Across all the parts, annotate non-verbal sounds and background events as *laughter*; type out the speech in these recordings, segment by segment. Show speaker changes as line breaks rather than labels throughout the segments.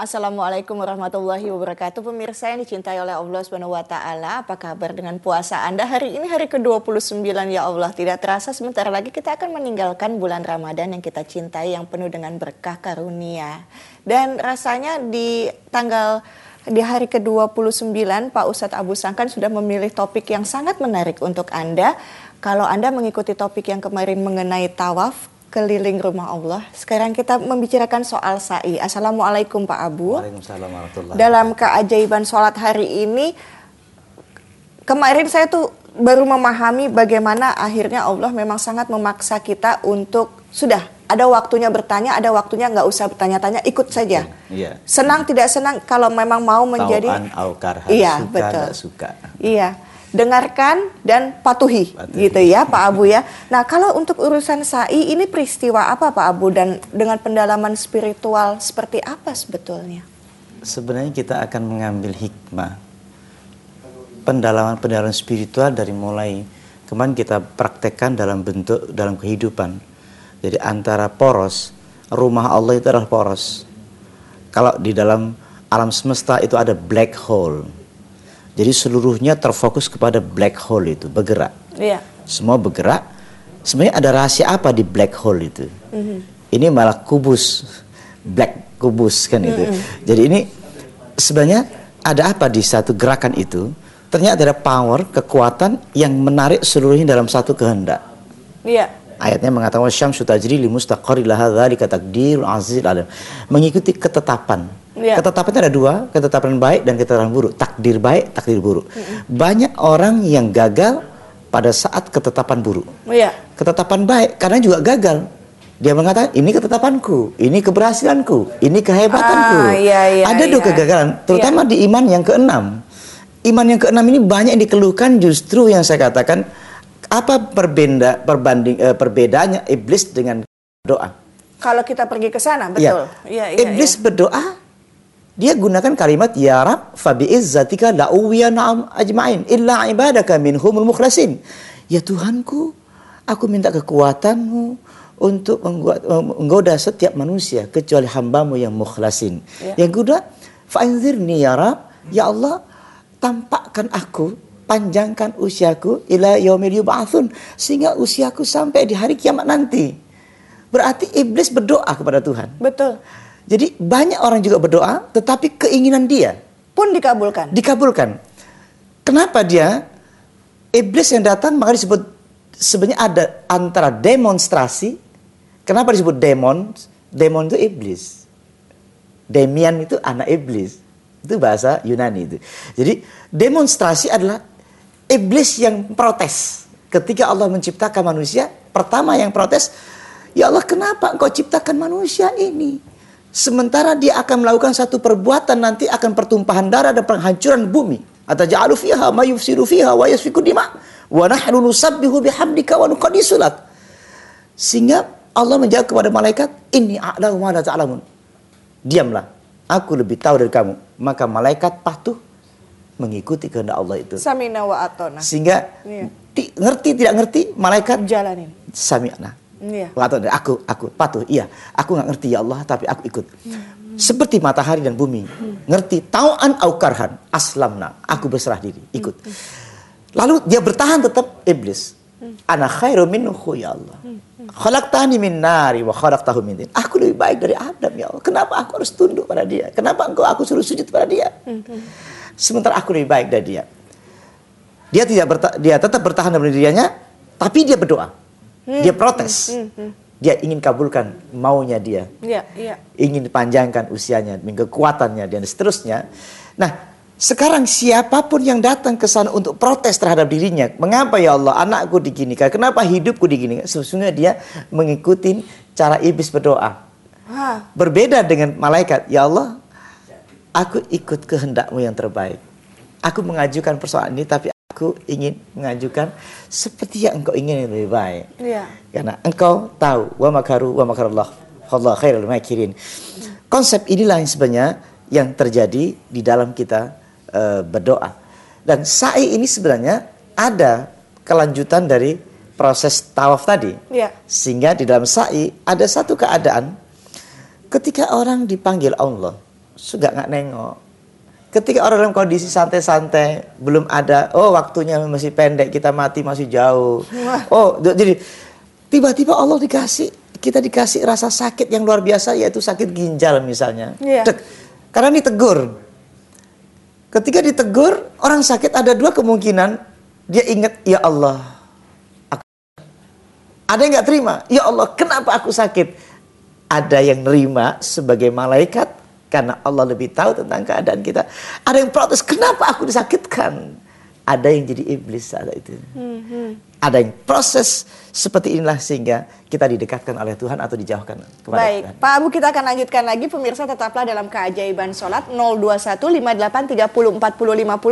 Assalamualaikum warahmatullahi wabarakatuh. Pemirsa yang dicintai oleh Allah Subhanahu wa taala, apa kabar dengan puasa Anda hari ini hari ke-29 ya Allah. Tidak terasa sebentar lagi kita akan meninggalkan bulan Ramadan yang kita cintai yang penuh dengan berkah karunia. Dan rasanya di tanggal di hari ke-29 Pak Ustadz Abu Sangkan sudah memilih topik yang sangat menarik untuk Anda. Kalau Anda mengikuti topik yang kemarin mengenai tawaf, keliling rumah Allah. Sekarang kita membicarakan soal sa'i. Assalamualaikum Pak Abu.
Waalaikumsalam warahmatullahi
Dalam keajaiban sholat hari ini, kemarin saya tuh baru memahami bagaimana akhirnya Allah memang sangat memaksa kita untuk sudah ada waktunya bertanya, ada waktunya nggak usah bertanya-tanya, ikut saja.
Iya.
Senang tidak senang kalau memang mau menjadi
Tauan
Iya,
suka
betul.
suka.
Iya, dengarkan dan patuhi,
Patuhi.
gitu ya Pak Abu ya. Nah kalau untuk urusan sa'i ini peristiwa apa Pak Abu dan dengan pendalaman spiritual seperti apa sebetulnya?
Sebenarnya kita akan mengambil hikmah pendalaman-pendalaman spiritual dari mulai kemarin kita praktekkan dalam bentuk dalam kehidupan. Jadi antara poros, rumah Allah itu adalah poros. Kalau di dalam alam semesta itu ada black hole. Jadi seluruhnya terfokus kepada black hole itu bergerak.
Iya.
semua bergerak. Sebenarnya ada rahasia apa di black hole itu? Ini malah kubus, black kubus kan itu. Jadi ini sebenarnya ada apa di satu gerakan itu? Ternyata ada power, kekuatan yang menarik seluruhnya dalam satu kehendak.
Iya.
Ayatnya mengatakan syamsu tajri li mustaqarri laha dzalika taqdirul azizil alim. Mengikuti ketetapan.
Iya.
Ketetapan itu ada dua, ketetapan baik dan ketetapan buruk. Takdir baik, takdir buruk. Banyak orang yang gagal pada saat ketetapan buruk.
Iya.
Ketetapan baik karena juga gagal. Dia mengatakan ini ketetapanku, ini keberhasilanku, ini kehebatanku.
Ah, iya, iya,
ada dua
iya.
kegagalan, terutama di iman yang keenam. Iman yang keenam ini banyak yang dikeluhkan justru yang saya katakan apa perbeda perbanding eh, perbedaannya iblis dengan doa.
Kalau kita pergi ke sana,
Iya.
betul. Iya, iya.
Iblis
iya.
berdoa dia gunakan kalimat ya Rab fa bi izzatika la na'am ajma'in illa ibadaka minhumul mukhlasin. Ya Tuhanku, aku minta kekuatanmu untuk menggo- menggoda setiap manusia kecuali hambamu yang mukhlasin.
Ya.
Yang kedua, fa'anzirni ya Rab, ya Allah, tampakkan aku panjangkan usiaku ila yaumil yub'atsun sehingga usiaku sampai di hari kiamat nanti. Berarti iblis berdoa kepada Tuhan.
Betul.
Jadi banyak orang juga berdoa, tetapi keinginan dia
Pun dikabulkan.
dikabulkan. Kenapa dia? Iblis yang datang maka disebut sebenarnya ada antara demonstrasi. Kenapa disebut demon? Demon itu iblis. Demian itu anak iblis. Itu bahasa Yunani itu. Jadi demonstrasi adalah iblis yang protes. Ketika Allah menciptakan manusia, pertama yang protes, Ya Allah kenapa engkau ciptakan manusia ini? Sementara dia akan melakukan satu perbuatan nanti akan pertumpahan darah dan penghancuran bumi. Ataja'alu fiha ma yufsidu fiha wa yasfiku dima wa nahnu nusabbihu bihamdika wa nuqaddisu lak. Sehingga Allah menjawab kepada malaikat, "Inni a'lamu ma la ta'lamun." Diamlah, aku lebih tahu dari kamu. Maka malaikat patuh mengikuti kehendak Allah itu.
Samina wa atona.
Sehingga
Iya.
ti- ngerti tidak ngerti malaikat
Jalanin.
sami'na.
Iya.
Atau aku, aku patuh. Iya, aku nggak ngerti ya Allah, tapi aku ikut. Seperti matahari dan bumi, ngerti tauan au karhan, aslamna, aku berserah diri, ikut. Lalu dia bertahan tetap iblis. Ana khairu minhu ya Allah. Khalaqtani min nari wa khalaqtahu min tin. Aku lebih baik dari Adam ya Allah. Kenapa aku harus tunduk pada dia? Kenapa engkau aku suruh sujud pada dia? Sementara aku lebih baik dari dia. Dia tidak berta- dia tetap bertahan dalam dirinya, tapi dia berdoa. Dia protes. Dia ingin kabulkan maunya dia.
Iya, iya.
Ingin dipanjangkan usianya, kekuatannya dan seterusnya. Nah, sekarang siapa pun yang datang ke sana untuk protes terhadap dirinya, mengapa ya Allah anakku diginikan? Kenapa hidupku diginikan? Sesungguhnya dia mengikuti cara iblis berdoa.
Hah,
Berbeda dengan malaikat, ya Allah, aku ikut kehendakmu yang terbaik. Aku mengajukan persoalan ini, tapi aku ingin mengajukan seperti yang engkau ingin yang lebih baik.
Iya.
Karena engkau tahu, wa makaru wa makarallah, Allah khairul makirin. Konsep inilah yang sebenarnya yang terjadi di dalam kita eh, berdoa. Dan sa'i ini sebenarnya ada kelanjutan dari proses tawaf tadi.
Iya.
Sehingga di dalam sa'i ada satu keadaan ketika orang dipanggil Allah suka nggak nengok. Ketika orang dalam kondisi santai-santai, belum ada, oh waktunya masih pendek, kita mati masih jauh. Oh, jadi tiba-tiba Allah dikasih, kita dikasih rasa sakit yang luar biasa, yaitu sakit ginjal misalnya.
Yeah.
Karena ditegur. Ketika ditegur, orang sakit ada dua kemungkinan. Dia ingat, ya Allah, aku... ada yang nggak terima. Ya Allah, kenapa aku sakit? Ada yang nerima sebagai malaikat, karena Allah lebih tahu tentang keadaan kita. Ada yang protes, kenapa aku disakitkan? Ada yang jadi iblis saat itu. Hmm, hmm. Ada yang proses seperti inilah sehingga kita didekatkan oleh Tuhan atau dijauhkan kepada
Baik, Tuhan. Pak Abu kita akan lanjutkan lagi. Pemirsa tetaplah dalam keajaiban sholat 02158304050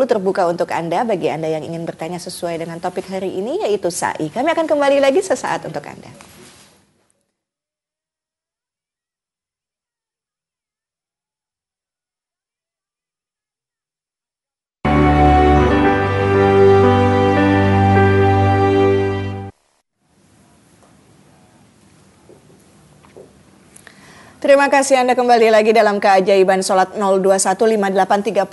terbuka untuk Anda. Bagi Anda yang ingin bertanya sesuai dengan topik hari ini yaitu sa'i. Kami akan kembali lagi sesaat untuk Anda. Terima kasih Anda kembali lagi dalam keajaiban sholat 02158304050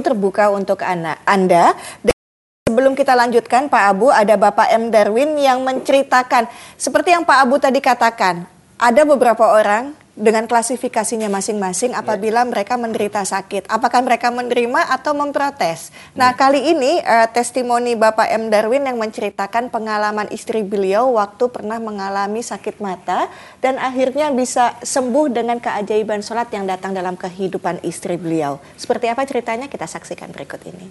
terbuka untuk anak Anda. Dan sebelum kita lanjutkan Pak Abu, ada Bapak M. Darwin yang menceritakan seperti yang Pak Abu tadi katakan, ada beberapa orang dengan klasifikasinya masing-masing ya. apabila yeah. mereka menderita sakit. Apakah mereka menerima atau memprotes? Nah, yeah. kali ini uh, testimoni Bapak M Darwin yang menceritakan pengalaman istri beliau waktu pernah mengalami sakit mata dan akhirnya bisa sembuh dengan keajaiban sholat yang datang dalam kehidupan istri beliau. Seperti apa ceritanya kita saksikan berikut ini.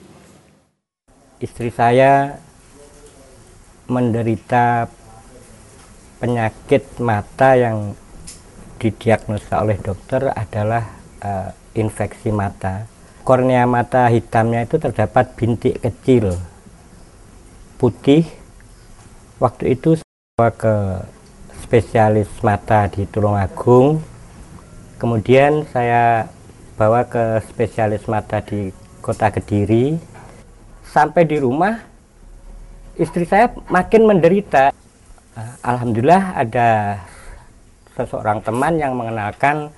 Istri saya menderita penyakit mata yang didiagnosa oleh dokter adalah uh, infeksi mata. Kornea mata hitamnya itu terdapat bintik kecil putih. Waktu itu saya ke spesialis mata di Tulungagung. Kemudian saya bawa ke spesialis mata di Kota Kediri. Sampai di rumah istri saya makin menderita. Alhamdulillah ada seseorang teman yang mengenalkan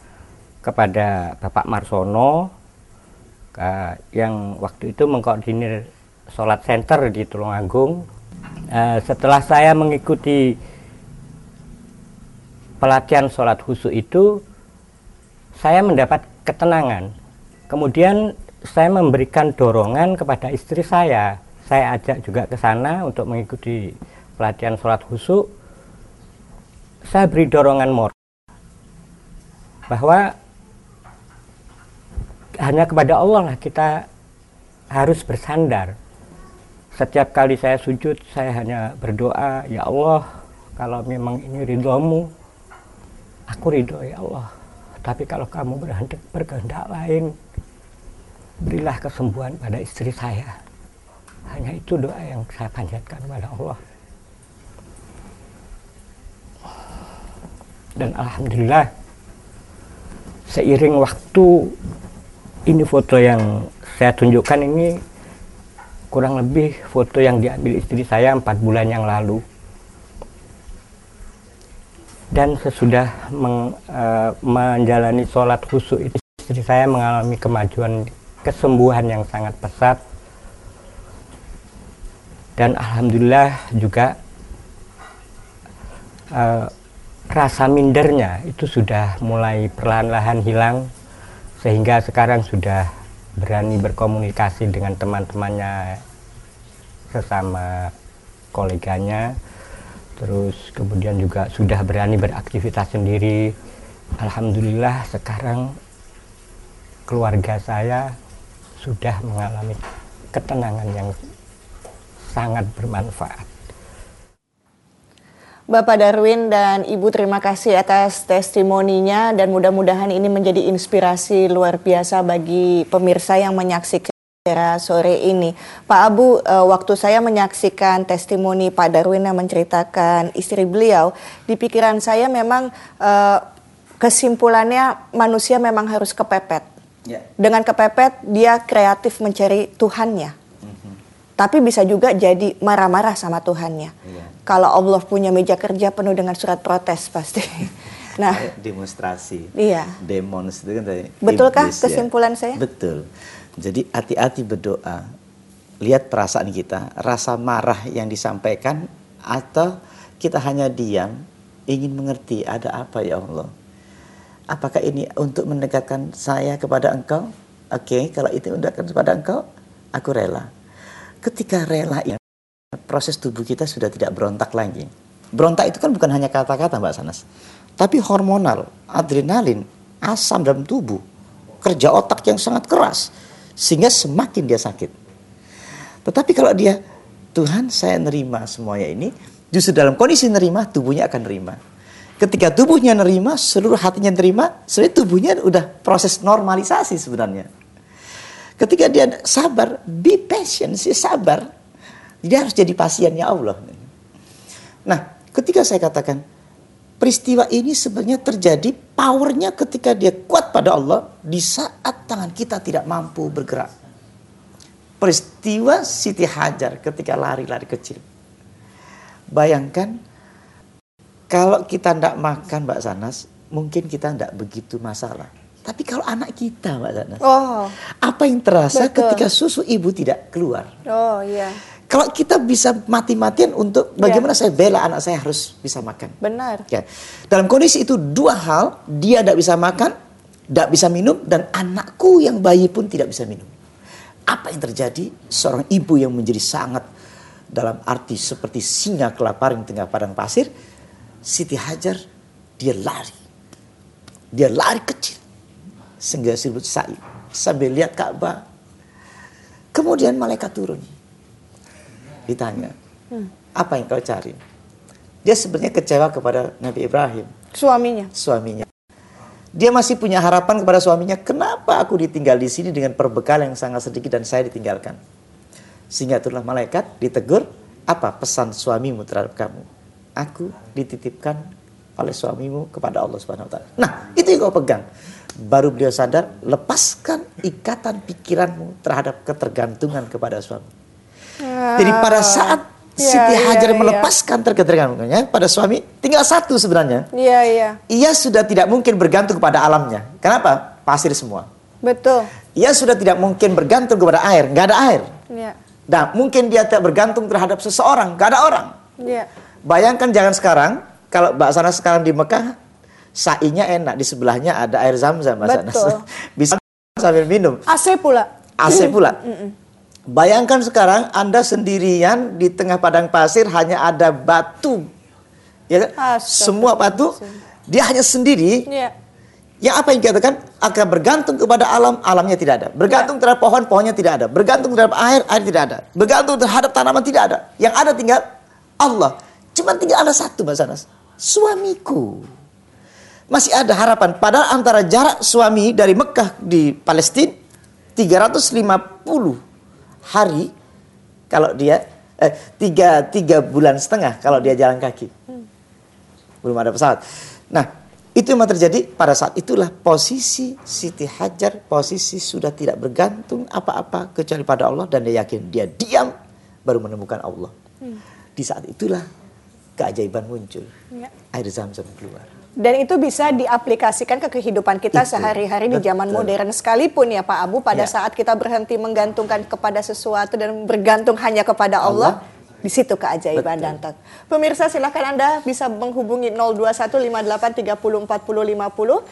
kepada Bapak Marsono yang waktu itu mengkoordinir sholat center di Tulungagung. Uh, setelah saya mengikuti pelatihan sholat khusus itu, saya mendapat ketenangan. Kemudian saya memberikan dorongan kepada istri saya. Saya ajak juga ke sana untuk mengikuti pelatihan sholat khusus saya beri dorongan moral bahwa hanya kepada Allah lah kita harus bersandar. Setiap kali saya sujud, saya hanya berdoa, Ya Allah, kalau memang ini ridhomu, aku ridho ya Allah. Tapi kalau kamu berkehendak, berkehendak lain, berilah kesembuhan pada istri saya. Hanya itu doa yang saya panjatkan kepada Allah. Dan alhamdulillah seiring waktu ini foto yang saya tunjukkan ini kurang lebih foto yang diambil istri saya empat bulan yang lalu. Dan sesudah meng, uh, menjalani sholat khusyuk itu istri saya mengalami kemajuan kesembuhan yang sangat pesat. Dan alhamdulillah juga uh, rasa mindernya itu sudah mulai perlahan-lahan hilang sehingga sekarang sudah berani berkomunikasi dengan teman-temannya sesama koleganya. Terus kemudian juga sudah berani beraktivitas sendiri. Alhamdulillah sekarang keluarga saya sudah mengalami ketenangan yang sangat bermanfaat
Bapak Darwin dan Ibu terima kasih atas testimoninya dan mudah-mudahan ini menjadi inspirasi luar biasa bagi pemirsa yang menyaksikan sore ini. Pak Abu, eh, waktu saya menyaksikan testimoni Pak Darwin yang menceritakan istri beliau, di pikiran saya memang eh, kesimpulannya manusia memang harus kepepet. Ya. Dengan kepepet dia kreatif mencari Tuhannya. Mhm. Tapi bisa juga jadi marah-marah sama Tuhannya. Ya kalau Allah punya meja kerja penuh dengan surat protes pasti. *laughs* Nah.
demonstrasi.
Iya.
Demons itu kan tadi.
Betulkah
iblis, ya.
kesimpulan saya?
Betul. Jadi hati-hati berdoa. Lihat perasaan kita, rasa marah yang disampaikan atau kita hanya diam, ingin mengerti ada apa ya Allah. Apakah ini untuk mendekatkan saya kepada Engkau? Oke, kalau itu mendekatkan kepada Engkau, aku rela. Ketika rela ya, proses tubuh kita sudah tidak berontak lagi. Berontak itu kan bukan hanya kata-kata Mbak Sanas, tapi hormonal, adrenalin, asam dalam tubuh, kerja otak yang sangat keras, sehingga semakin dia sakit. Tetapi kalau dia, Tuhan saya nerima semuanya ini, justru dalam kondisi nerima, tubuhnya akan nerima. Ketika tubuhnya nerima, seluruh hatinya nerima, sebenarnya tubuhnya udah proses normalisasi sebenarnya. Ketika dia sabar, be patient, sih sabar. Dia harus jadi pasiennya Allah. Nah, ketika saya katakan peristiwa ini sebenarnya terjadi powernya ketika dia kuat pada Allah di saat tangan kita tidak mampu bergerak. Peristiwa Siti Hajar ketika lari-lari kecil. Bayangkan kalau kita tidak makan Mbak Sanas, mungkin kita tidak begitu masalah. Tapi kalau anak kita Mbak Sanas,
Oh,
apa yang terasa
Betul.
ketika susu ibu tidak keluar?
oh iya.
Kalau kita bisa mati-matian untuk bagaimana saya bela anak saya harus bisa makan.
Benar.
Ya. Dalam kondisi itu dua hal, dia tidak bisa makan, tidak bisa minum, dan anakku yang bayi pun tidak bisa minum. Apa yang terjadi? Seorang ibu yang menjadi sangat dalam arti seperti singa kelaparan di tengah padang pasir, Siti Hajar, dia lari. Dia lari kecil. Sehingga disebut sa'i. Sambil lihat Ka'bah. Kemudian malaikat turun. Ditanya, apa yang kau cari? Dia sebenarnya kecewa kepada Nabi Ibrahim,
Suaminya.
suaminya. Dia masih punya harapan kepada suaminya, kenapa aku ditinggal di sini dengan perbekalan yang sangat sedikit dan saya ditinggalkan? Sehingga itulah malaikat ditegur, apa pesan suamimu terhadap kamu? Aku dititipkan oleh suamimu kepada Allah Subhanahu wa taala. Nah, itu yang kau pegang. Baru beliau sadar, lepaskan ikatan pikiranmu terhadap ketergantungan kepada suami. Jadi pada saat
Iya,
Siti
iya,
Hajar
iya.
melepaskan terketergantungannya pada suami, tinggal satu sebenarnya.
Iya, iya.
Ia sudah tidak mungkin bergantung kepada alamnya. Kenapa? Pasir semua.
Betul.
Ia sudah tidak mungkin bergantung kepada air, nggak ada air.
Iya.
Nah, mungkin dia tidak bergantung terhadap seseorang, nggak ada orang.
Iya.
Bayangkan jangan sekarang, kalau Mbak Sanas sekarang di Mekah, sainya enak, di sebelahnya ada air zam-zam Mbak.
Betul. *laughs*
Bisa sambil minum.
AC pula.
AC pula. Bayangkan sekarang Anda sendirian di tengah padang pasir hanya ada batu. Ya kan? Semua batu. Dia hanya sendiri.
Iya.
Yang apa yang dikatakan akan bergantung kepada alam, alamnya tidak ada. Bergantung terhadap pohon, pohonnya tidak ada. Bergantung terhadap air, air tidak ada. Bergantung terhadap tanaman tidak ada. Yang ada tinggal Allah. Cuma tinggal ada satu Mbak Sanas. Suamiku. Masih ada harapan. Padahal antara jarak suami dari Mekah di Palestina 350 hari kalau dia eh, tiga, tiga bulan setengah kalau dia jalan kaki. Belum ada pesawat. Nah, itu yang terjadi pada saat itulah posisi Siti Hajar, posisi sudah tidak bergantung apa-apa kecuali pada Allah dan dia yakin dia diam baru menemukan Allah. Di saat itulah keajaiban muncul.
Iya.
Air zam-zam keluar.
Dan itu bisa diaplikasikan ke kehidupan kita sehari-hari di zaman
Betul.
modern sekalipun ya Pak Abu. Pada
Ya.
saat kita berhenti menggantungkan kepada sesuatu dan bergantung hanya kepada Allah, di situ keajaiban
Betul.
datang. Pemirsa silahkan Anda bisa menghubungi 02158304050.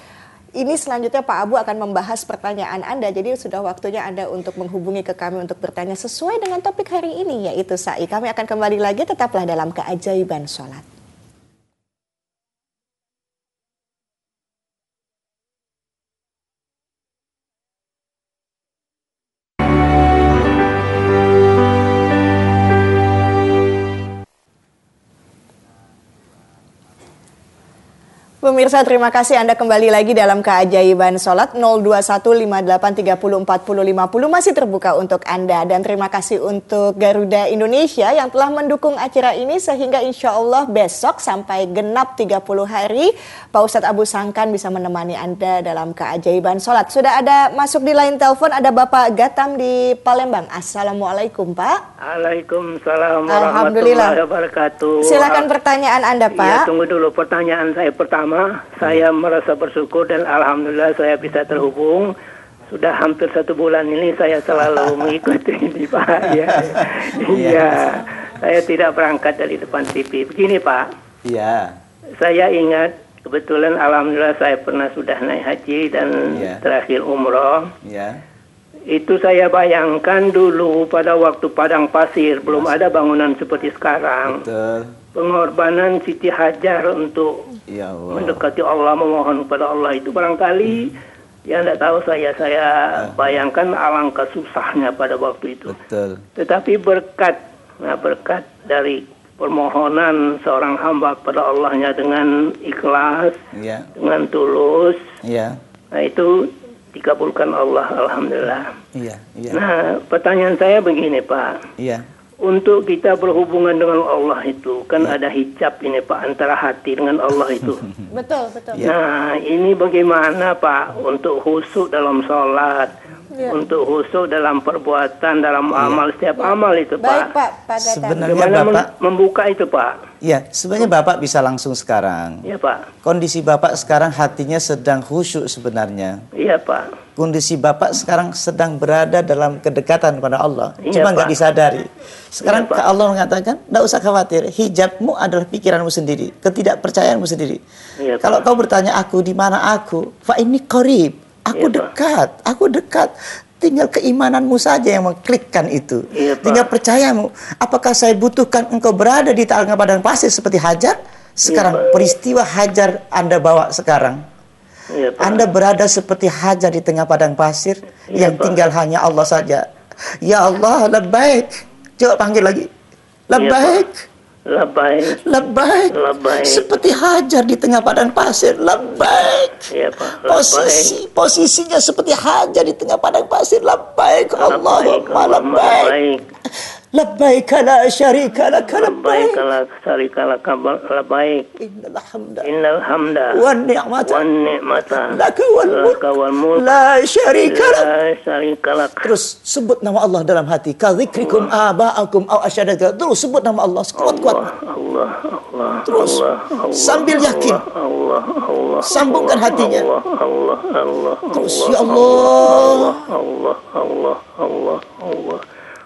Ini selanjutnya Pak Abu akan membahas pertanyaan Anda. Jadi sudah waktunya Anda untuk menghubungi ke kami untuk bertanya sesuai dengan topik hari ini yaitu SAI. Kami akan kembali lagi tetaplah dalam keajaiban sholat. Pemirsa terima kasih Anda kembali lagi dalam keajaiban sholat 02158304050 masih terbuka untuk Anda dan terima kasih untuk Garuda Indonesia yang telah mendukung acara ini sehingga insya Allah besok sampai genap 30 hari Pak Ustadz Abu Sangkan bisa menemani Anda dalam keajaiban sholat. Sudah ada masuk di line telepon ada Bapak Gatam di Palembang. Assalamualaikum Pak.
Waalaikumsalam warahmatullahi wabarakatuh.
Silakan pertanyaan Anda
Iya,
Pak.
tunggu dulu pertanyaan saya pertama saya merasa bersyukur dan alhamdulillah saya bisa terhubung. Sudah hampir satu bulan ini saya selalu *laughs* mengikuti ini Pak. Ya. Iya. Saya tidak berangkat dari depan TV. Begini Pak,
Iya.
saya ingat kebetulan alhamdulillah saya pernah sudah naik haji dan
Iya.
terakhir umroh.
Iya.
Itu saya bayangkan dulu pada waktu padang pasir belum ada bangunan seperti sekarang.
Betul.
Pengorbanan Siti Hajar untuk
Ya Allah.
mendekati Allah memohon kepada Allah itu barangkali ya tidak tahu saya saya bayangkan alangkah susahnya pada waktu itu.
Betul.
Tetapi berkat nah berkat dari permohonan seorang hamba kepada Allahnya dengan ikhlas,
Iya.
dengan tulus,
Iya.
nah itu dikabulkan Allah alhamdulillah.
Iya. Iya.
Nah, pertanyaan saya begini, Pak.
Iya.
Untuk kita berhubungan dengan Allah itu kan ada hijab ini Pak antara hati dengan Allah itu. *laughs*
Betul, betul.
Iya.
Nah, ini bagaimana Pak untuk khusyuk dalam sholat,
Iya.
untuk khusyuk dalam perbuatan, dalam amal setiap amal itu
Baik,
Pak.
Pak, Pak.
Sebenarnya
Bagaimana mem-
Bapak,
membuka itu Pak?
ya sebenarnya Bapak bisa langsung sekarang.
Iya Pak,
Kondisi Bapak sekarang hatinya sedang khusyuk sebenarnya.
iya Pak.
Kondisi Bapak sekarang sedang berada dalam kedekatan pada Allah.
Iya,
Cuma nggak disadari. Sekarang
Pak.
Allah mengatakan, tidak usah khawatir. Hijabmu adalah pikiranmu sendiri. Ketidakpercayaanmu sendiri.
Iya,
Kalau
Pak.
kau bertanya aku, di mana aku? Fa ini korib. Aku
Iya, Pak.
dekat. Aku dekat. Tinggal keimananmu saja yang mengklikkan itu.
Iya, Pak.
Tinggal percayamu. Apakah saya butuhkan engkau berada di tengah padang pasir seperti Hajar? Sekarang
Iya, Pak.
peristiwa Hajar Anda bawa sekarang.
Iya Pak.
Anda berada seperti hajar di tengah padang pasir
Iya,
yang
Pak.
tinggal hanya Allah saja. Ya Allah, labbaik. Coba panggil lagi. Labbaik.
Labai.
Labbaik.
Labbaik.
Seperti hajar di tengah padang pasir. Labbaik.
Iya Pak.
Posisi posisinya seperti hajar di tengah padang pasir. Labbaik. Allahumma labbaik. Labbaik
kalau kabar baik.
Innal hamda
Innal hamda
wan ni'mata
wan ni'mata
laka wal mulk
laka wal mulk
la syarika lak.
la syarika lak.
Terus sebut nama Allah dalam hati. Kadzikrikum aba'akum aw asyadaka. Terus sebut nama Allah sekuat-kuat.
Allah, Allah,
Terus
Allah, Allah,
sambil yakin.
Allah, Allah,
Sambungkan hatinya.
Allah, Allah, Allah,
Terus ya Allah.
Allah, Allah, Allah, Allah, Allah,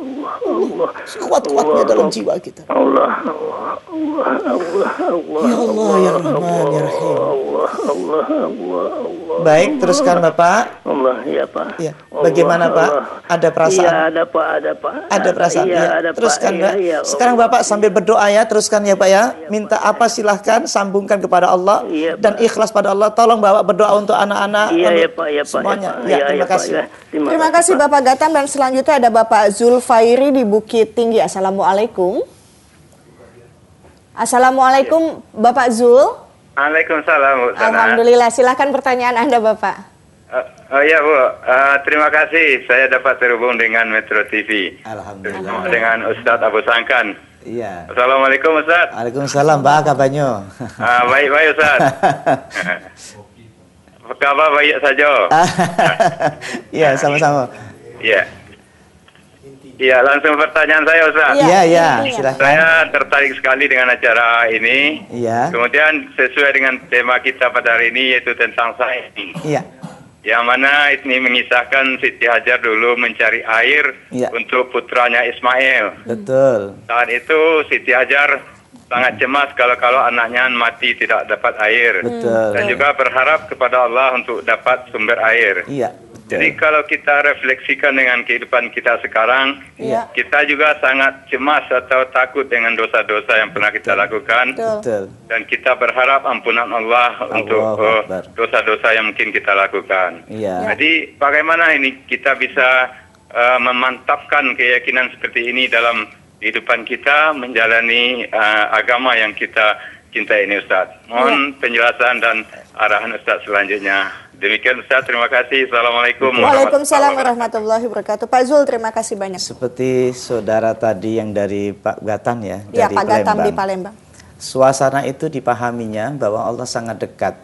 Allah, Allah,
Sekuat-kuatnya dalam jiwa kita.
Allah, Allah, Allah, Allah, Allah,
Ya Allah ya Rahman ya Rahim.
Allah, Allah, Allah, Allah,
Baik, teruskan Bapak.
Allah, ya Pak.
Ya,
Allah,
bagaimana, Pak?
Allah.
Ada perasaan?
Iya, ada Pak, ada Pak.
Ada perasaan
Iya,
ya.
ada
Teruskan
Pak. Iya, iya,
Sekarang
Allah.
Bapak sambil berdoa ya, teruskan ya Pak ya. Minta apa silahkan sambungkan kepada Allah
Iya,
dan ikhlas pada Allah. Tolong Bapak berdoa untuk anak-anak.
Iya, ya Pak, ya Pak.
Semuanya.
Ya, Pak.
Ya,
Iya,
terima
ya,
kasih.
ya.
Terima kasih
Pak.
Bapak Gatam dan selanjutnya ada Bapak Zulfairi di Bukit Tinggi. Assalamualaikum. Assalamualaikum Bapak Zul.
Waalaikumsalam.
Alhamdulillah. Silahkan pertanyaan Anda Bapak.
Eh, oh iya Bu, Eh, terima kasih saya dapat terhubung dengan Metro TV
Alhamdulillah.
dengan Ustadz Abu Sangkan.
Iya.
Assalamualaikum Ustadz.
Waalaikumsalam, Mbak kabarnya?
Ah, baik baik Ustadz. Apa *laughs* kabar baik saja? *laughs*
Iya, sama-sama.
Iya. Iya langsung pertanyaan saya Ustadz.
Iya,
Iya, silakan.
Saya tertarik sekali dengan acara ini.
Iya.
Kemudian sesuai dengan tema kita pada hari ini yaitu tentang sains.
Iya.
Yang mana ini mengisahkan Siti Hajar dulu mencari air
Iya.
untuk putranya Ismail.
Betul.
Saat itu Siti Hajar sangat cemas kalau-kalau anaknya mati tidak dapat air.
Betul.
Dan juga berharap kepada Allah untuk dapat sumber air.
Iya.
Jadi kalau kita refleksikan dengan kehidupan kita sekarang,
Iya.
kita juga sangat cemas atau takut dengan dosa-dosa yang pernah kita lakukan.
Betul.
Betul.
Dan kita berharap ampunan Allah untuk
Akbar.
dosa-dosa yang mungkin kita lakukan.
Iya.
Jadi bagaimana ini kita bisa uh, memantapkan keyakinan seperti ini dalam kehidupan kita menjalani uh, agama yang kita cintai ini Ustaz. Mohon penjelasan dan arahan Ustaz selanjutnya. Demikian Ustaz, terima kasih. Assalamualaikum
Waalaikumsalam
warahmatullahi
wabarakatuh. Pak Zul, terima kasih banyak.
Seperti saudara tadi yang dari Pak Gatan ya,
Ya,
dari
Pak Gatam di
Palembang.
Palembang.
Suasana itu dipahaminya bahwa Allah sangat dekat.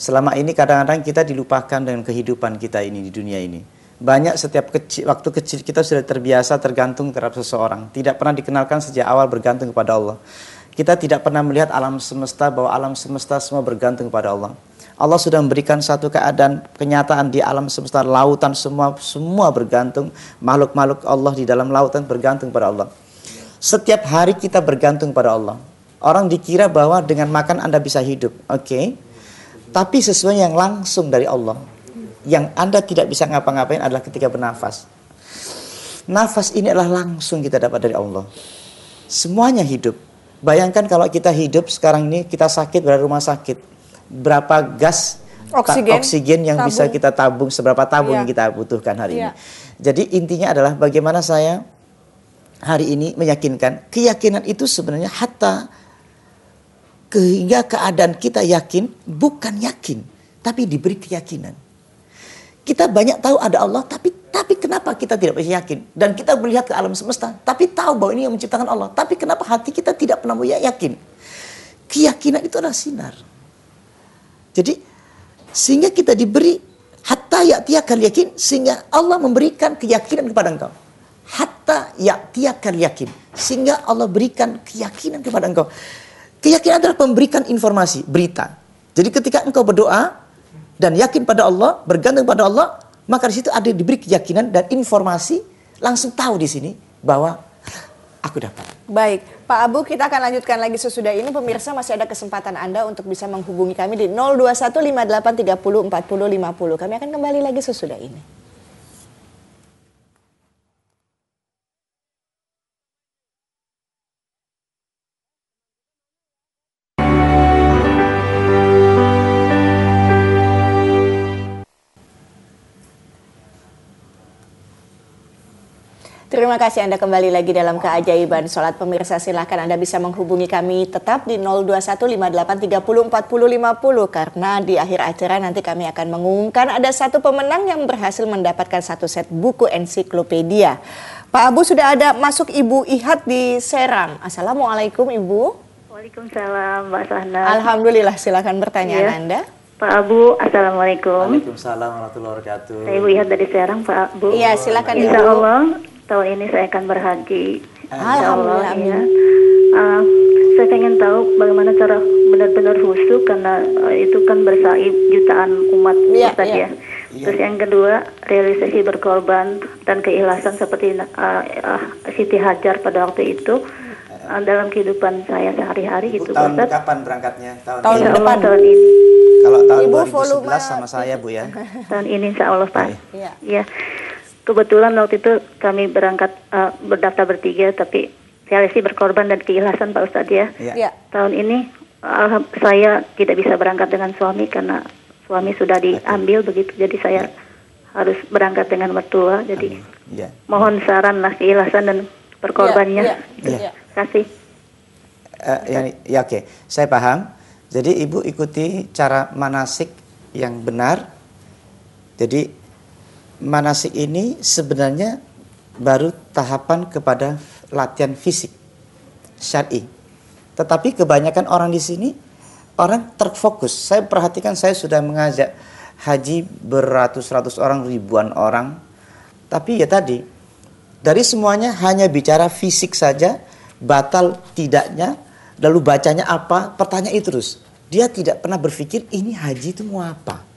Selama ini kadang-kadang kita dilupakan dengan kehidupan kita ini di dunia ini. Banyak setiap kecil, waktu kecil kita sudah terbiasa tergantung terhadap seseorang. Tidak pernah dikenalkan sejak awal bergantung kepada Allah. kita tidak pernah melihat alam semesta bahwa alam semesta semua bergantung pada Allah. Allah sudah memberikan satu keadaan kenyataan di alam semesta lautan semua semua bergantung makhluk-makhluk Allah di dalam lautan bergantung pada Allah. Setiap hari kita bergantung pada Allah. Orang dikira bahwa dengan makan Anda bisa hidup, oke? Okay? Tapi sesuai yang langsung dari Allah. Yang Anda tidak bisa ngapa-ngapain adalah ketika bernafas. Nafas ini adalah langsung kita dapat dari Allah. Semuanya hidup Bayangkan kalau kita hidup sekarang ini kita sakit berada rumah sakit, berapa gas
oksigen,
oksigen yang tabung. bisa kita tabung, seberapa tabung yeah. yang kita butuhkan hari yeah. ini. Jadi intinya adalah bagaimana saya hari ini meyakinkan keyakinan itu sebenarnya hatta hingga keadaan kita yakin bukan yakin, tapi diberi keyakinan. Kita banyak tahu ada Allah, tapi tapi kenapa kita tidak bisa yakin? Dan kita melihat ke alam semesta, tapi tahu bahwa ini yang menciptakan Allah. Tapi kenapa hati kita tidak pernah yakin? Keyakinan itu adalah sinar. Jadi sehingga kita diberi hatta ya'tiyakal yakin sehingga Allah memberikan keyakinan kepada engkau. Hatta ya'tiyakal yakin sehingga Allah berikan keyakinan kepada engkau. Keyakinan adalah memberikan informasi, berita. Jadi ketika engkau berdoa, dan yakin pada Allah, bergantung pada Allah, maka di situ ada diberi keyakinan dan informasi langsung tahu di sini bahwa aku dapat.
Baik, Pak Abu kita akan lanjutkan lagi sesudah ini. Pemirsa masih ada kesempatan Anda untuk bisa menghubungi kami di 02158304050. Kami akan kembali lagi sesudah ini. Terima kasih Anda kembali lagi dalam keajaiban sholat pemirsa. Silahkan Anda bisa menghubungi kami tetap di 02158304050 karena di akhir acara nanti kami akan mengumumkan ada satu pemenang yang berhasil mendapatkan satu set buku ensiklopedia. Pak Abu sudah ada masuk Ibu Ihat di Serang. Assalamualaikum Ibu.
Waalaikumsalam Mbak Sahna.
Alhamdulillah silakan pertanyaan ya. Anda.
Pak Abu, Assalamualaikum.
Waalaikumsalam warahmatullahi wabarakatuh.
Saya Ibu Ihat dari Serang, Pak Abu.
Iya, silakan
Insya Allah tahun ini saya akan berhaji.
Alhamdulillah. Ya.
Uh, saya ingin tahu bagaimana cara benar-benar khusyuk karena uh, itu kan bersaib jutaan umat ya, Ustaz ya. ya. Terus yang kedua, realisasi berkorban dan keikhlasan seperti uh, uh, Siti Hajar pada waktu itu uh, dalam kehidupan saya sehari-hari gitu
tahun Ustaz. kapan berangkatnya?
Tahun, tahun ini. depan
tahun ini.
Kalau tahun Ibu 2011 volume. sama saya Bu ya. *laughs*
Tahun ini insya Allah Pak. Iya. Ya kebetulan waktu itu kami berangkat uh, berdaftar bertiga tapi realisasi berkorban dan keikhlasan Pak Ustadz ya. ya. Tahun ini uh, saya tidak bisa berangkat dengan suami karena suami sudah diambil begitu jadi saya ya. harus berangkat dengan mertua jadi ya. mohon saran lah keikhlasan dan berkorbannya. Ya. Ya. Ya. Kasih.
Uh, ya, ya oke, okay. saya paham. Jadi ibu ikuti cara manasik yang benar. Jadi manasik ini sebenarnya baru tahapan kepada latihan fisik syar'i. Tetapi kebanyakan orang di sini orang terfokus. Saya perhatikan saya sudah mengajak haji beratus-ratus orang, ribuan orang. Tapi ya tadi dari semuanya hanya bicara fisik saja, batal tidaknya, lalu bacanya apa, pertanyaan itu terus. Dia tidak pernah berpikir ini haji itu mau apa.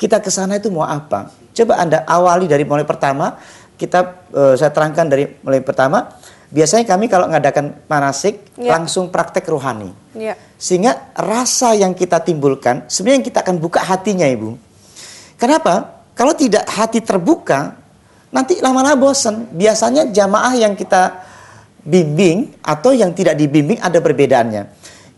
Kita ke sana itu mau apa? Coba Anda awali dari mulai pertama, kita uh, saya terangkan dari mulai pertama. Biasanya kami kalau mengadakan manasik ya. langsung praktek rohani. Ya. Sehingga rasa yang kita timbulkan, sebenarnya kita akan buka hatinya Ibu. Kenapa? Kalau tidak hati terbuka, nanti lama-lama bosan. Biasanya jamaah yang kita bimbing atau yang tidak dibimbing ada perbedaannya.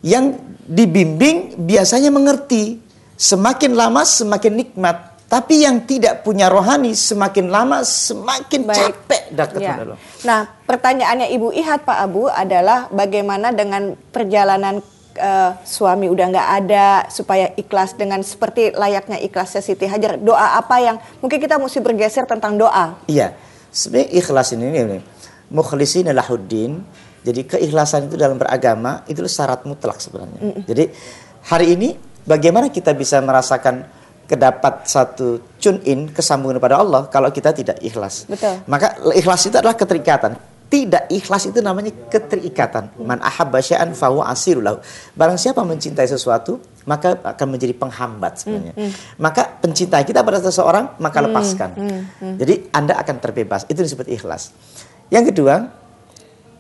Yang dibimbing biasanya mengerti, Semakin lama semakin nikmat. Tapi yang tidak punya rohani semakin lama semakin Baik. capek dekat ya.
Nah, pertanyaannya Ibu Ihat Pak Abu adalah bagaimana dengan perjalanan uh, suami udah nggak ada supaya ikhlas dengan seperti layaknya ikhlasnya Siti Hajar. Doa apa yang mungkin kita mesti bergeser tentang doa?
Iya. Sebenarnya ikhlas ini ini mukhlisin lahuddin. Jadi keikhlasan itu dalam beragama itu syarat mutlak sebenarnya. Mm -mm. Jadi hari ini bagaimana kita bisa merasakan kedapat satu tune in kesambungan kepada Allah kalau kita tidak ikhlas.
Betul.
Maka ikhlas itu adalah keterikatan. tidak ikhlas itu namanya keterikatan. Man ahabba syai'an fahuwa asirulahu. Barang siapa mencintai sesuatu, maka akan menjadi penghambat sebenarnya. Mm, mm. Maka pencinta kita pada seseorang, maka mm, lepaskan. Mm, mm. Jadi Anda akan terbebas. Itu disebut ikhlas. Yang kedua,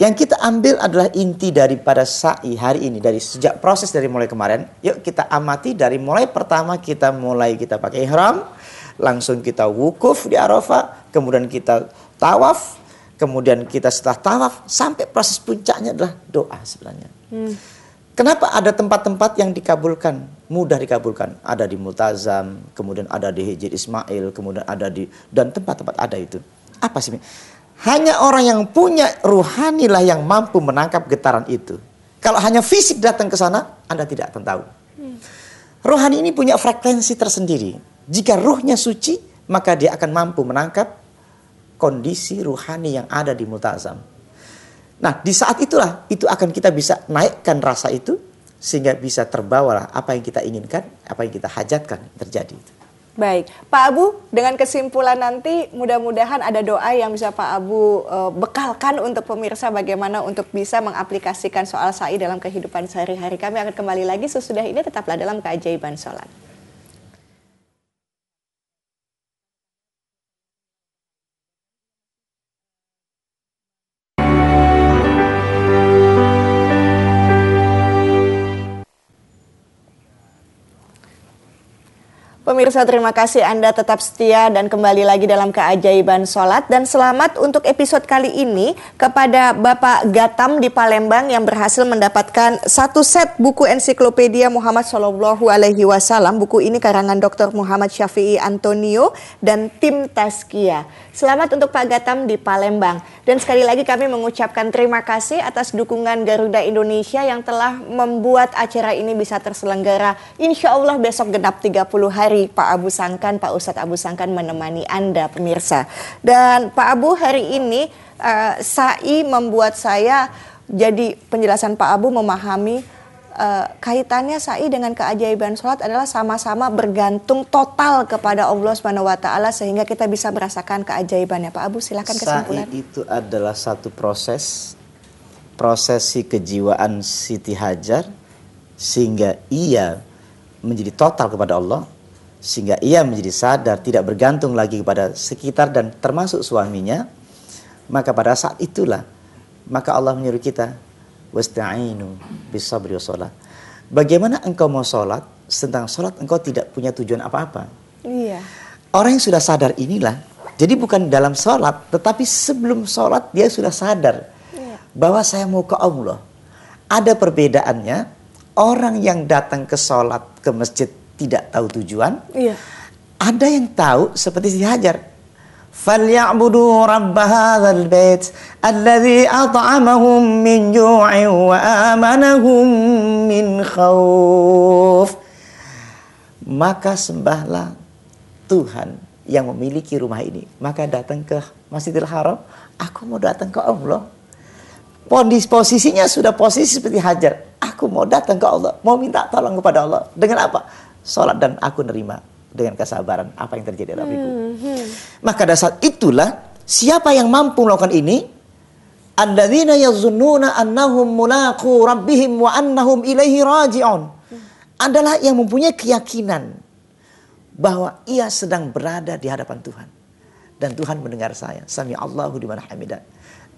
yang kita ambil adalah inti daripada sa'i hari ini dari sejak proses dari mulai kemarin. Yuk kita amati dari mulai pertama kita mulai kita pakai ihram, langsung kita wukuf di Arafah, kemudian kita tawaf, kemudian kita setelah tawaf sampai proses puncaknya adalah doa sebenarnya. Hmm. Kenapa ada tempat-tempat yang dikabulkan, mudah dikabulkan? Ada di Multazam, kemudian ada di Hijir Ismail, kemudian ada di dan tempat-tempat ada itu. Apa sih? Hanya orang yang punya ruhani lah yang mampu menangkap getaran itu. Kalau hanya fisik datang ke sana, Anda tidak akan tahu. Hmm. Rohani ini punya frekuensi tersendiri. Jika ruhnya suci, maka dia akan mampu menangkap kondisi ruhani yang ada di multazam. Nah, di saat itulah itu akan kita bisa naikkan rasa itu sehingga bisa terbawalah apa yang kita inginkan, apa yang kita hajatkan terjadi.
Baik, Pak Abu, dengan kesimpulan nanti mudah-mudahan ada doa yang bisa Pak Abu uh, bekalkan untuk pemirsa bagaimana untuk bisa mengaplikasikan soal sa'i dalam kehidupan sehari-hari. Kami akan kembali lagi sesudah ini tetaplah dalam keajaiban sholat. Pemirsa terima kasih Anda tetap setia dan kembali lagi dalam keajaiban sholat dan selamat untuk episode kali ini kepada Bapak Gatam di Palembang yang berhasil mendapatkan satu set buku ensiklopedia Muhammad Shallallahu Alaihi Wasallam. Buku ini karangan Dr. Muhammad Syafi'i Antonio dan tim Taskia. Selamat untuk Pak Gatam di Palembang dan sekali lagi kami mengucapkan terima kasih atas dukungan Garuda Indonesia yang telah membuat acara ini bisa terselenggara. Insya Allah besok genap 30 hari Pak Abu Sangkan, Pak Ustadz Abu Sangkan menemani Anda pemirsa. Dan Pak Abu hari ini uh, SAI membuat saya jadi penjelasan Pak Abu memahami uh, kaitannya SAI dengan keajaiban sholat adalah sama-sama bergantung total kepada Allah Subhanahu wa taala sehingga kita bisa merasakan keajaibannya. Pak Abu silakan kesimpulan.
SAI itu adalah satu proses prosesi kejiwaan Siti Hajar sehingga ia menjadi total kepada Allah sehingga ia menjadi sadar tidak bergantung lagi kepada sekitar dan termasuk suaminya maka pada saat itulah maka Allah menyuruh kita wasta'inu bisabri bagaimana engkau mau sholat tentang sholat engkau tidak punya tujuan apa-apa? Iya. Orang yang sudah sadar inilah jadi bukan dalam sholat tetapi sebelum sholat dia sudah sadar iya. bahwa saya mau ke Allah. Ada perbedaannya orang yang datang ke sholat ke masjid tidak tahu tujuan. Iya. Ada yang tahu seperti si Hajar. فَلْيَعْبُدُوا رَبَّ هَذَا الْبَيْتِ الَّذِي أَطْعَمَهُم مِّن جُوعٍ وَآمَنَهُم مِّنْ خَوْفٍ Maka sembahlah Tuhan yang memiliki rumah ini. Maka datang ke Masjidil Haram, aku mau datang ke Allah. Pondis posisinya sudah posisi seperti Hajar. Aku mau datang ke Allah, mau minta tolong kepada Allah. Dengan apa? Sholat dan aku nerima dengan kesabaran apa yang terjadi dalam hidupku. Hmm, hmm. Maka pada saat itulah siapa yang mampu melakukan ini? Alladzina yazunnuna annahum mulaqu rabbihim wa annahum ilaihi raji'un. Adalah yang mempunyai keyakinan bahwa ia sedang berada di hadapan Tuhan. Dan Tuhan mendengar saya. Sami Allahu di mana hamidah.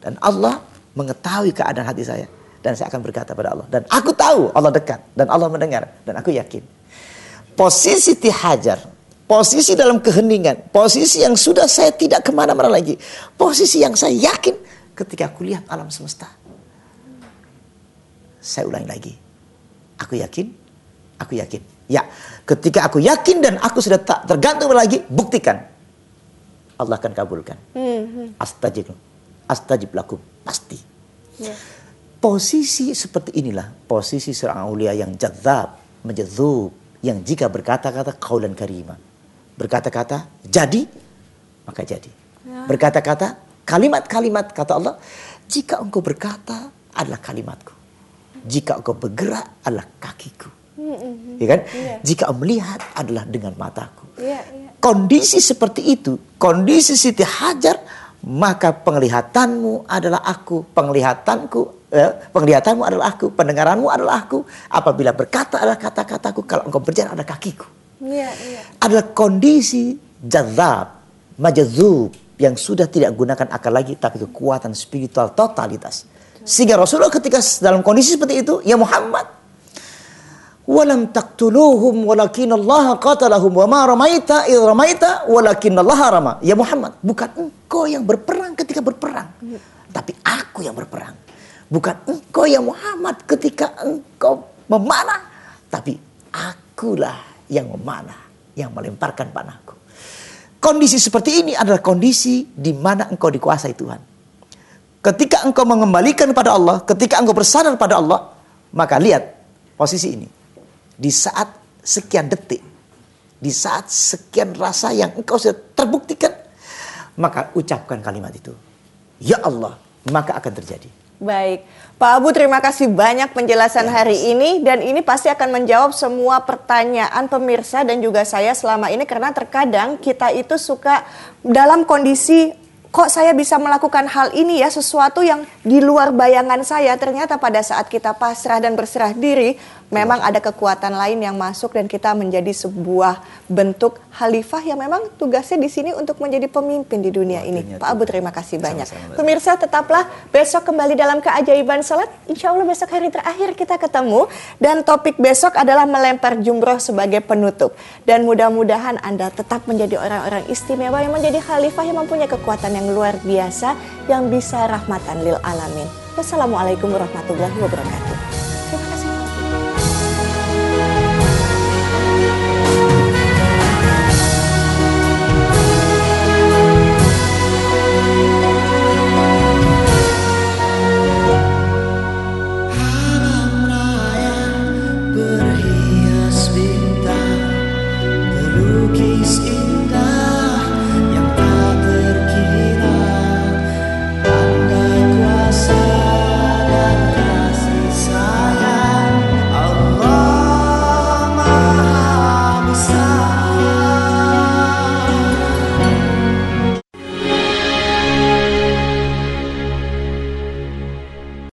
Dan Allah mengetahui keadaan hati saya. Dan saya akan berkata pada Allah. Dan aku tahu Allah dekat. Dan Allah mendengar. Dan aku yakin posisi tihajar, posisi dalam keheningan, posisi yang sudah saya tidak ke mana-mana lagi, posisi yang saya yakin ketika aku lihat alam semesta. Saya ulangi lagi, aku yakin, aku yakin. Ya, ketika aku yakin dan aku sudah tak tergantung lagi, buktikan. Allah akan kabulkan. Hmm. Astajib, astajib lakum, pasti. Ya. Posisi seperti inilah, posisi seorang ulia yang jadzab, menjadzub, yang jika berkata-kata kaulan karima. Berkata-kata jadi, maka jadi. Ya. Berkata-kata kalimat-kalimat kata Allah, jika engkau berkata adalah kalimatku. Jika engkau bergerak adalah kakiku. Mm-hmm. Ya kan? Yeah. Jika melihat adalah dengan mataku. Yeah, yeah. Kondisi seperti itu, kondisi Siti Hajar maka penglihatanmu adalah aku, penglihatanku, penglihatanmu adalah aku, pendengaranmu adalah aku. Apabila berkata adalah kata-kataku, kalau engkau berjalan adalah kakiku. Iya, iya. Adalah kondisi jazab, majazub yang sudah tidak gunakan akal lagi, tapi kekuatan spiritual totalitas. Sehingga Rasulullah ketika dalam kondisi seperti itu, ya Muhammad, walam taqtuluhum walakin Allah qatalahum wa ma ramaita id ramaita walakin Allah rama. Ya Muhammad, bukan engkau yang berperang ketika berperang, tapi aku yang berperang. Bukan engkau yang Muhammad ketika engkau memanah, tapi akulah yang memanah, yang melemparkan panahku. Kondisi seperti ini adalah kondisi di mana engkau dikuasai Tuhan. Ketika engkau mengembalikan pada Allah, ketika engkau bersandar pada Allah, maka lihat posisi ini di saat sekian detik, di saat sekian rasa yang engkau sudah terbuktikan, maka ucapkan kalimat itu. Ya Allah, maka akan terjadi.
Baik, Pak Abu terima kasih banyak penjelasan ya, hari ini. Dan ini pasti akan menjawab semua pertanyaan pemirsa dan juga saya selama ini. Karena terkadang kita itu suka dalam kondisi kok saya bisa melakukan hal ini ya sesuatu yang di luar bayangan saya. Ternyata pada saat kita pasrah dan berserah diri memang ada kekuatan lain yang masuk dan kita menjadi sebuah bentuk khalifah yang memang tugasnya di sini untuk menjadi pemimpin di dunia ini. Pak Abu terima kasih banyak. Sama-sama. Pemirsa tetaplah besok kembali dalam keajaiban salat. Insya Allah besok hari terakhir kita ketemu dan topik besok adalah melempar jumroh sebagai penutup. Dan mudah-mudahan Anda tetap menjadi orang-orang istimewa yang menjadi khalifah yang mempunyai kekuatan yang luar biasa yang bisa rahmatan lil alamin. Wassalamualaikum warahmatullahi wabarakatuh.